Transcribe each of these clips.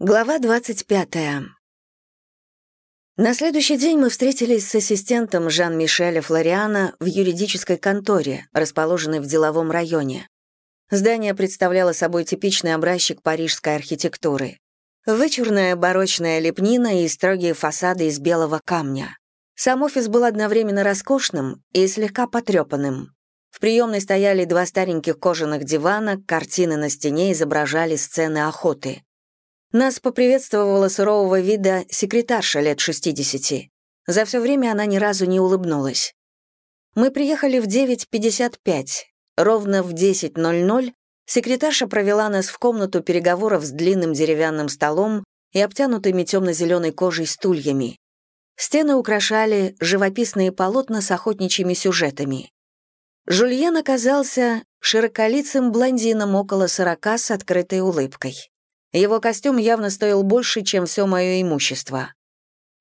Глава 25. На следующий день мы встретились с ассистентом Жан-Мишеля Флориана в юридической конторе, расположенной в деловом районе. Здание представляло собой типичный образчик парижской архитектуры. Вычурная барочная лепнина и строгие фасады из белого камня. Сам офис был одновременно роскошным и слегка потрепанным. В приемной стояли два стареньких кожаных дивана, картины на стене изображали сцены охоты. Нас поприветствовала сурового вида секретарша лет 60. За все время она ни разу не улыбнулась. Мы приехали в 9.55. Ровно в 10.00 секретарша провела нас в комнату переговоров с длинным деревянным столом и обтянутыми темно-зеленой кожей стульями. Стены украшали живописные полотна с охотничьими сюжетами. Жульен оказался широколицым блондином около сорока с открытой улыбкой. Его костюм явно стоил больше, чем все мое имущество.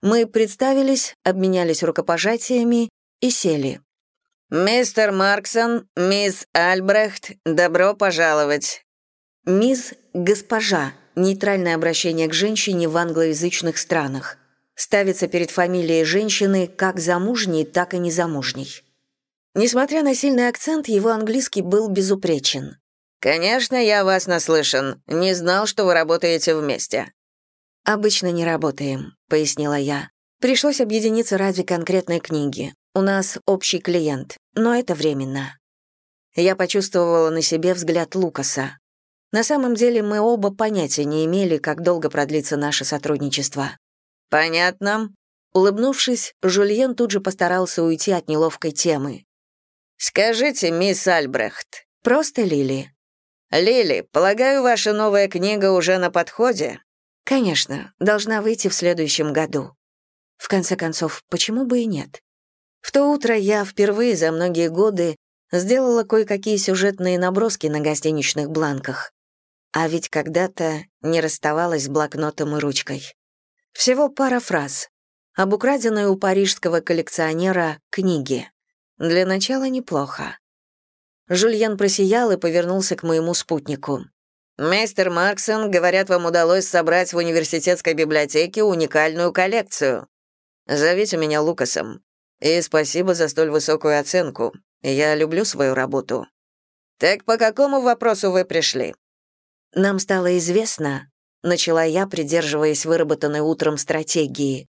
Мы представились, обменялись рукопожатиями и сели. «Мистер Марксон, мисс Альбрехт, добро пожаловать». «Мисс — госпожа», нейтральное обращение к женщине в англоязычных странах. Ставится перед фамилией женщины как замужней, так и незамужней. Несмотря на сильный акцент, его английский был безупречен. «Конечно, я вас наслышан. Не знал, что вы работаете вместе». «Обычно не работаем», — пояснила я. «Пришлось объединиться ради конкретной книги. У нас общий клиент, но это временно». Я почувствовала на себе взгляд Лукаса. На самом деле мы оба понятия не имели, как долго продлится наше сотрудничество. «Понятно». Улыбнувшись, Жульен тут же постарался уйти от неловкой темы. «Скажите, мисс Альбрехт». «Просто Лили». «Лили, полагаю, ваша новая книга уже на подходе?» «Конечно, должна выйти в следующем году». В конце концов, почему бы и нет? В то утро я впервые за многие годы сделала кое-какие сюжетные наброски на гостиничных бланках. А ведь когда-то не расставалась с блокнотом и ручкой. Всего пара фраз. Об украденной у парижского коллекционера книге. Для начала неплохо. Жульен просиял и повернулся к моему спутнику. «Мистер Марксон, говорят, вам удалось собрать в университетской библиотеке уникальную коллекцию. Зовите меня Лукасом. И спасибо за столь высокую оценку. Я люблю свою работу. Так по какому вопросу вы пришли?» «Нам стало известно», — начала я, придерживаясь выработанной утром стратегии,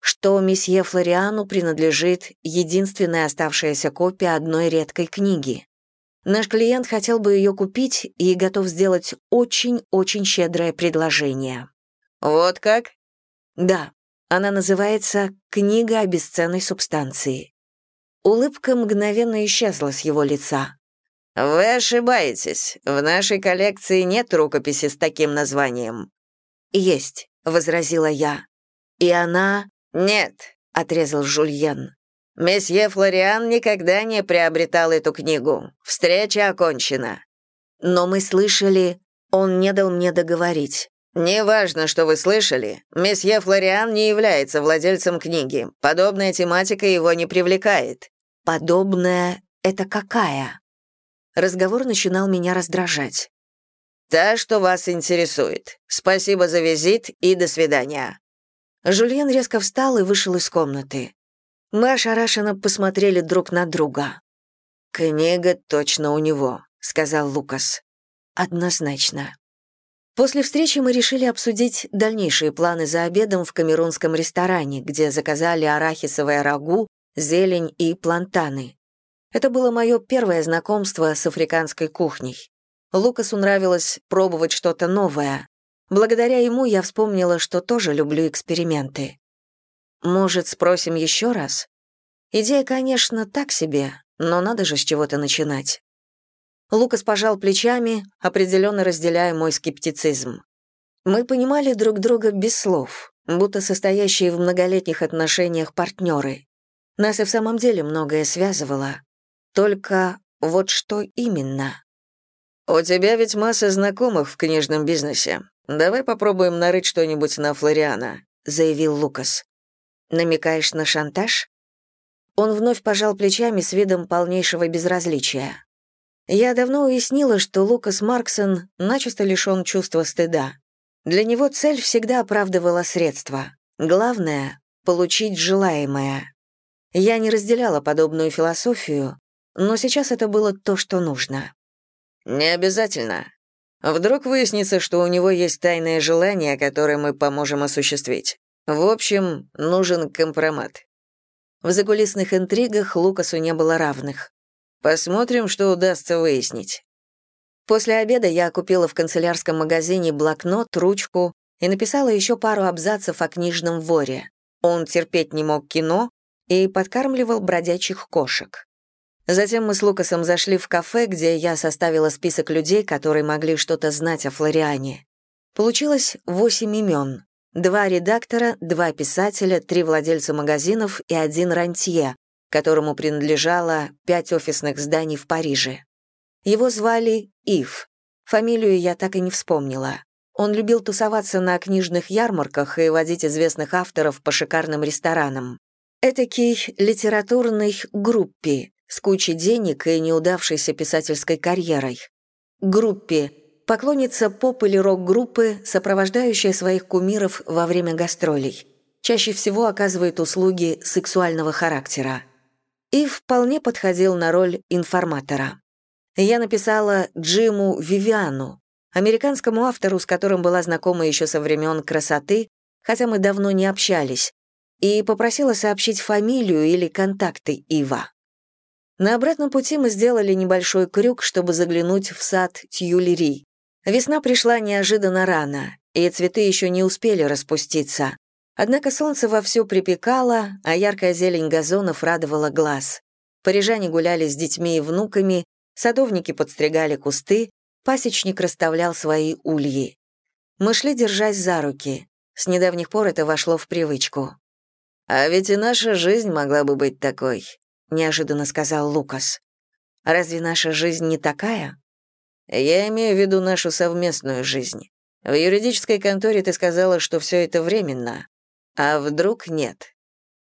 что месье Флориану принадлежит единственная оставшаяся копия одной редкой книги. Наш клиент хотел бы ее купить и готов сделать очень-очень щедрое предложение. Вот как? Да. Она называется «Книга о бесценной субстанции». Улыбка мгновенно исчезла с его лица. «Вы ошибаетесь. В нашей коллекции нет рукописи с таким названием». «Есть», — возразила я. «И она...» «Нет», — отрезал Жульен. Месье Флориан никогда не приобретал эту книгу. Встреча окончена. Но мы слышали, он не дал мне договорить. Неважно, что вы слышали, месье Флориан не является владельцем книги. Подобная тематика его не привлекает. Подобная — это какая? Разговор начинал меня раздражать. Та, что вас интересует. Спасибо за визит и до свидания. Жульен резко встал и вышел из комнаты. Мы ошарашенно посмотрели друг на друга. «Книга точно у него», — сказал Лукас. «Однозначно». После встречи мы решили обсудить дальнейшие планы за обедом в камерунском ресторане, где заказали арахисовое рагу, зелень и плантаны. Это было мое первое знакомство с африканской кухней. Лукасу нравилось пробовать что-то новое. Благодаря ему я вспомнила, что тоже люблю эксперименты. Может, спросим еще раз? Идея, конечно, так себе, но надо же с чего-то начинать. Лукас пожал плечами, определенно разделяя мой скептицизм. Мы понимали друг друга без слов, будто состоящие в многолетних отношениях партнеры. Нас и в самом деле многое связывало. Только вот что именно? «У тебя ведь масса знакомых в книжном бизнесе. Давай попробуем нарыть что-нибудь на Флориана», — заявил Лукас. Намекаешь на шантаж? Он вновь пожал плечами с видом полнейшего безразличия. Я давно уяснила, что Лукас Марксон начисто лишён чувства стыда. Для него цель всегда оправдывала средства. Главное — получить желаемое. Я не разделяла подобную философию, но сейчас это было то, что нужно. «Не обязательно. Вдруг выяснится, что у него есть тайное желание, которое мы поможем осуществить. В общем, нужен компромат». В закулисных интригах Лукасу не было равных. Посмотрим, что удастся выяснить. После обеда я купила в канцелярском магазине блокнот, ручку и написала еще пару абзацев о книжном воре. Он терпеть не мог кино и подкармливал бродячих кошек. Затем мы с Лукасом зашли в кафе, где я составила список людей, которые могли что-то знать о Флориане. Получилось восемь имен. Два редактора, два писателя, три владельца магазинов и один рантье, которому принадлежало пять офисных зданий в Париже. Его звали Ив. Фамилию я так и не вспомнила. Он любил тусоваться на книжных ярмарках и водить известных авторов по шикарным ресторанам. Этакий литературный группе, с кучей денег и неудавшейся писательской карьерой. Группе — поклонница поп- или рок-группы, сопровождающая своих кумиров во время гастролей. Чаще всего оказывает услуги сексуального характера. И вполне подходил на роль информатора. Я написала Джиму Вивиану, американскому автору, с которым была знакома еще со времен красоты, хотя мы давно не общались, и попросила сообщить фамилию или контакты Ива. На обратном пути мы сделали небольшой крюк, чтобы заглянуть в сад Тюлери. Весна пришла неожиданно рано, и цветы еще не успели распуститься. Однако солнце вовсю припекало, а яркая зелень газонов радовала глаз. Парижане гуляли с детьми и внуками, садовники подстригали кусты, пасечник расставлял свои ульи. Мы шли, держась за руки. С недавних пор это вошло в привычку. «А ведь и наша жизнь могла бы быть такой», — неожиданно сказал Лукас. «Разве наша жизнь не такая?» «Я имею в виду нашу совместную жизнь. В юридической конторе ты сказала, что все это временно. А вдруг нет?»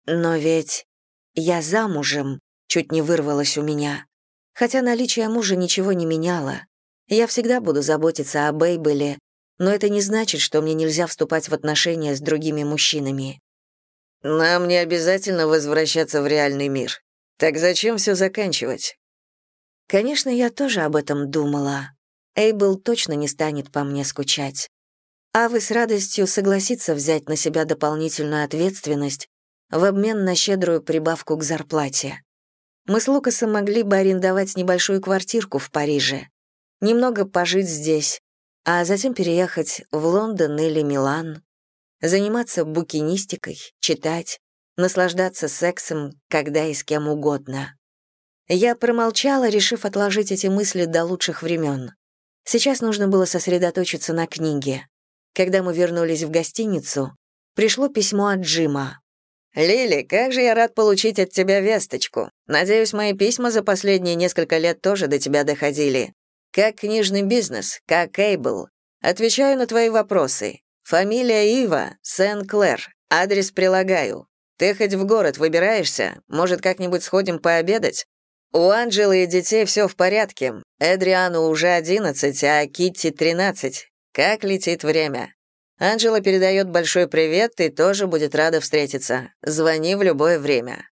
«Но ведь я замужем», — чуть не вырвалось у меня. Хотя наличие мужа ничего не меняло. Я всегда буду заботиться о Бейбеле, но это не значит, что мне нельзя вступать в отношения с другими мужчинами. Нам не обязательно возвращаться в реальный мир. Так зачем все заканчивать? Конечно, я тоже об этом думала. Эйбл точно не станет по мне скучать. А вы с радостью согласится взять на себя дополнительную ответственность в обмен на щедрую прибавку к зарплате. Мы с Лукасом могли бы арендовать небольшую квартирку в Париже, немного пожить здесь, а затем переехать в Лондон или Милан, заниматься букинистикой, читать, наслаждаться сексом, когда и с кем угодно. Я промолчала, решив отложить эти мысли до лучших времен. Сейчас нужно было сосредоточиться на книге. Когда мы вернулись в гостиницу, пришло письмо от Джима. «Лили, как же я рад получить от тебя весточку. Надеюсь, мои письма за последние несколько лет тоже до тебя доходили. Как книжный бизнес, как Эйбл. Отвечаю на твои вопросы. Фамилия Ива, Сен-Клэр. Адрес прилагаю. Ты хоть в город выбираешься? Может, как-нибудь сходим пообедать? У Анджелы и детей все в порядке. Эдриану уже 11, а Китти 13. Как летит время. Анджела передает большой привет и тоже будет рада встретиться. Звони в любое время.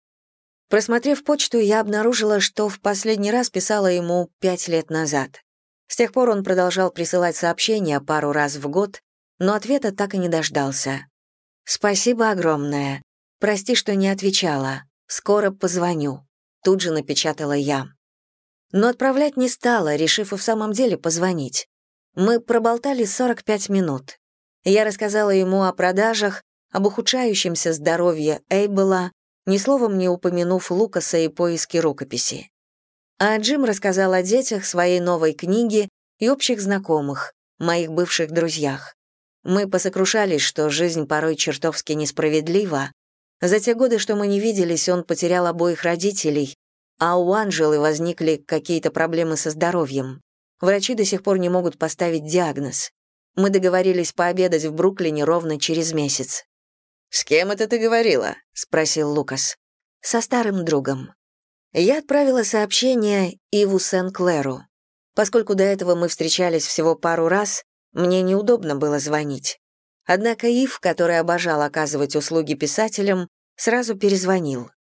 Просмотрев почту, я обнаружила, что в последний раз писала ему пять лет назад. С тех пор он продолжал присылать сообщения пару раз в год, но ответа так и не дождался. «Спасибо огромное. Прости, что не отвечала. Скоро позвоню», — тут же напечатала я. Но отправлять не стала, решив и в самом деле позвонить. Мы проболтали 45 минут. Я рассказала ему о продажах, об ухудшающемся здоровье Эйбела, ни словом не упомянув Лукаса и поиски рукописи. А Джим рассказал о детях, своей новой книге и общих знакомых, моих бывших друзьях. Мы посокрушались, что жизнь порой чертовски несправедлива. За те годы, что мы не виделись, он потерял обоих родителей, а у Анжелы возникли какие-то проблемы со здоровьем. Врачи до сих пор не могут поставить диагноз. Мы договорились пообедать в Бруклине ровно через месяц. «С кем это ты говорила?» — спросил Лукас. «Со старым другом». Я отправила сообщение Иву Сен-Клэру. Поскольку до этого мы встречались всего пару раз, Мне неудобно было звонить. Однако Ив, который обожал оказывать услуги писателям, сразу перезвонил.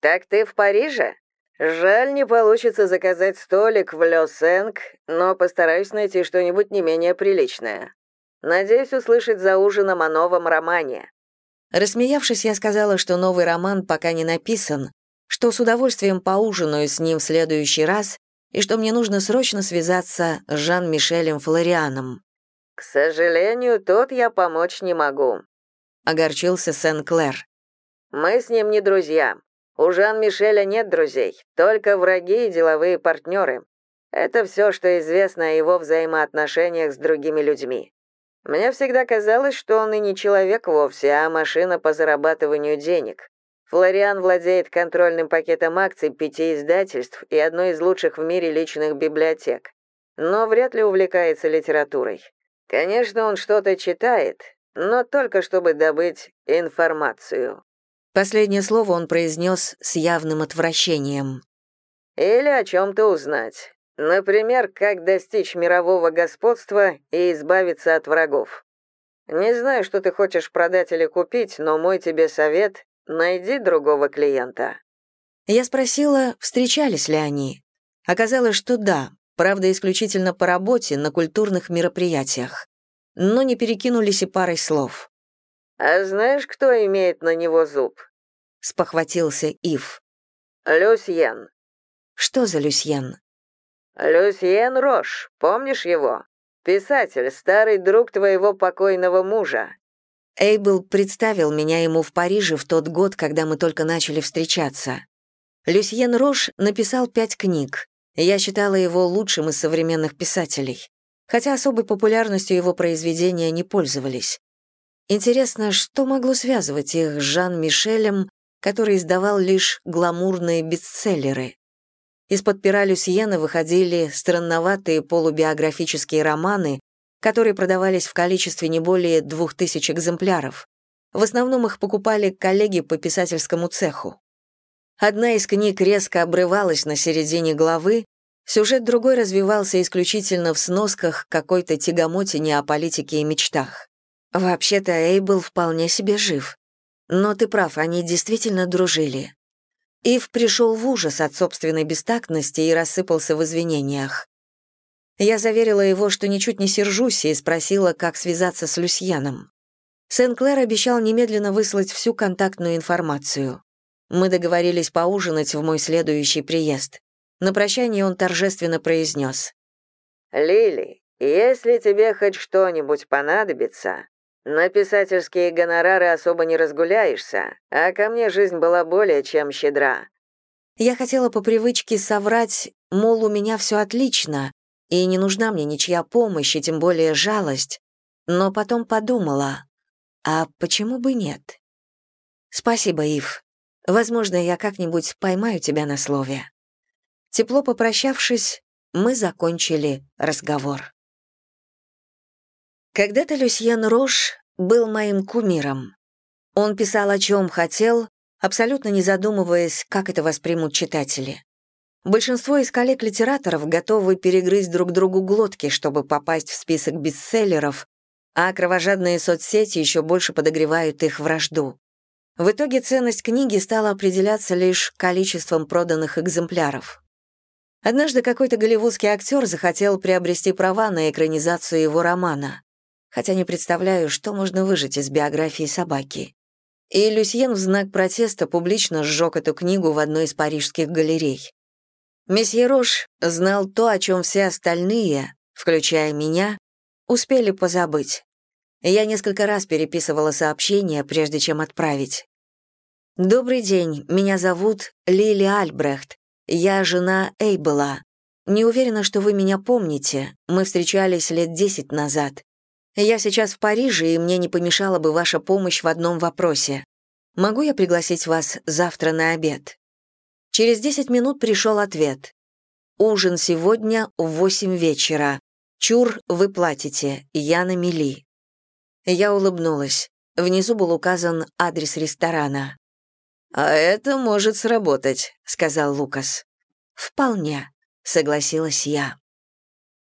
«Так ты в Париже? Жаль, не получится заказать столик в Лё Сенк, но постараюсь найти что-нибудь не менее приличное. Надеюсь услышать за ужином о новом романе». Рассмеявшись, я сказала, что новый роман пока не написан, что с удовольствием поужинаю с ним в следующий раз и что мне нужно срочно связаться с Жан-Мишелем Флорианом. «К сожалению, тут я помочь не могу», — огорчился Сен-Клер. «Мы с ним не друзья. У Жан-Мишеля нет друзей, только враги и деловые партнеры. Это все, что известно о его взаимоотношениях с другими людьми. Мне всегда казалось, что он и не человек вовсе, а машина по зарабатыванию денег. Флориан владеет контрольным пакетом акций пяти издательств и одной из лучших в мире личных библиотек. Но вряд ли увлекается литературой. Конечно, он что-то читает, но только чтобы добыть информацию. Последнее слово он произнес с явным отвращением. Или о чем-то узнать. Например, как достичь мирового господства и избавиться от врагов. Не знаю, что ты хочешь продать или купить, но мой тебе совет — найди другого клиента. Я спросила, встречались ли они. Оказалось, что да, правда, исключительно по работе, на культурных мероприятиях. Но не перекинулись и парой слов. «А знаешь, кто имеет на него зуб?» — спохватился Ив. «Люсьен». «Что за Люсьен?» «Люсьен Рош, помнишь его? Писатель, старый друг твоего покойного мужа». Эйбл представил меня ему в Париже в тот год, когда мы только начали встречаться. Люсьен Рош написал пять книг. Я считала его лучшим из современных писателей, хотя особой популярностью его произведения не пользовались. Интересно, что могло связывать их с Жан-Мишелем, который издавал лишь гламурные бестселлеры? Из-под пера Люсьена выходили странноватые полубиографические романы, которые продавались в количестве не более двух тысяч экземпляров. В основном их покупали коллеги по писательскому цеху. Одна из книг резко обрывалась на середине главы, сюжет другой развивался исключительно в сносках какой-то тягомотине о политике и мечтах. Вообще-то Эйбл вполне себе жив. Но ты прав, они действительно дружили. Ив пришел в ужас от собственной бестактности и рассыпался в извинениях. Я заверила его, что ничуть не сержусь, и спросила, как связаться с Люсьяном. Сен-Клэр обещал немедленно выслать всю контактную информацию. Мы договорились поужинать в мой следующий приезд. На прощание он торжественно произнес. «Лили, если тебе хоть что-нибудь понадобится, на писательские гонорары особо не разгуляешься, а ко мне жизнь была более чем щедра. Я хотела по привычке соврать, мол, у меня все отлично, и не нужна мне ничья помощь, и тем более жалость, но потом подумала, а почему бы нет? Спасибо, Ив. Возможно, я как-нибудь поймаю тебя на слове. Тепло попрощавшись, мы закончили разговор. Когда-то Люсьен Рош был моим кумиром. Он писал о чем хотел, абсолютно не задумываясь, как это воспримут читатели. Большинство из коллег-литераторов готовы перегрызть друг другу глотки, чтобы попасть в список бестселлеров, а кровожадные соцсети еще больше подогревают их вражду. В итоге ценность книги стала определяться лишь количеством проданных экземпляров. Однажды какой-то голливудский актер захотел приобрести права на экранизацию его романа хотя не представляю, что можно выжить из биографии собаки. И Люсьен в знак протеста публично сжег эту книгу в одной из парижских галерей. Месье Рош знал то, о чем все остальные, включая меня, успели позабыть. Я несколько раз переписывала сообщения, прежде чем отправить. «Добрый день, меня зовут Лили Альбрехт. Я жена Эйбела. Не уверена, что вы меня помните. Мы встречались лет десять назад. Я сейчас в Париже, и мне не помешала бы ваша помощь в одном вопросе. Могу я пригласить вас завтра на обед?» Через 10 минут пришел ответ. «Ужин сегодня в 8 вечера. Чур вы платите, я на мели». Я улыбнулась. Внизу был указан адрес ресторана. «А это может сработать», — сказал Лукас. «Вполне», — согласилась я.